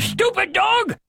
stupid dog!